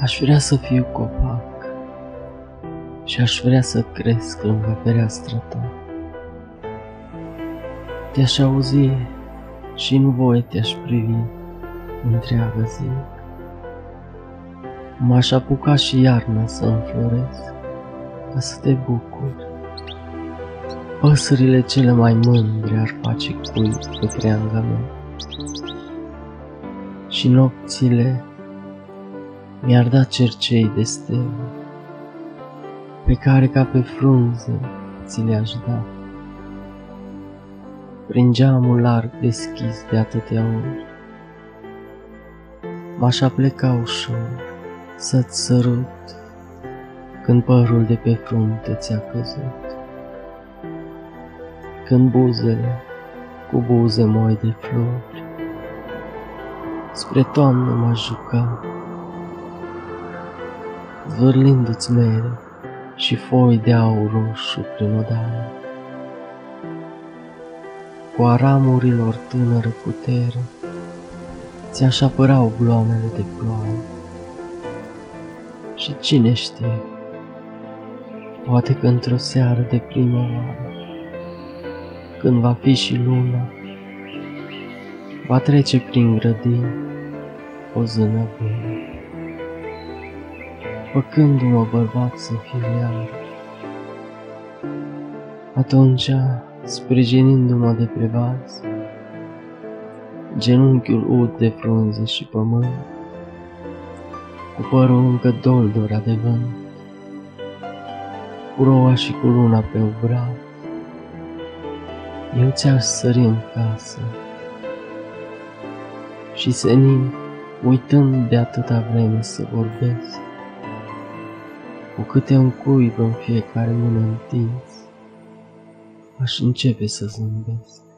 Aș vrea să fiu copac și aș vrea să cresc lângă fereastra ta. Te-aș auzi și în voie te-aș privi întreagă zi. M-aș apuca și iarna să înfloresc, ca să te bucuri. Păsările cele mai mândre ar face cui pe creanga mea. Și nopțile mi-ar da cercei de stele, pe care ca pe frunze ți le-aș da. Prin geamul larg deschis de atâtea ori, m-aș apleca ușor să-ți sărut când părul de pe frunte ți-a căzut. Când buzele cu buze moi de flori spre toamnă m-aș juca, zvârlindu-ți mere și foi de aur roșu prin odaie. Cu aramurilor tânără putere, ți-aș apăra obloanele de ploaie. Și cine știe, poate că într-o seară de primăvară, când va fi și luna, va trece prin grădini o zână bună făcându-mă bărbat să fiu iar. Atunci, sprijinindu-mă de pe vas, genunchiul ud de frunze și pământ, cu părul încă doldor adevânt, cu roa și cu luna pe obraz, eu ți-aș sări în casă și senin, uitând de atâta vreme să vorbesc, cu câte un cuib în fiecare mână întins, aș începe să zâmbesc.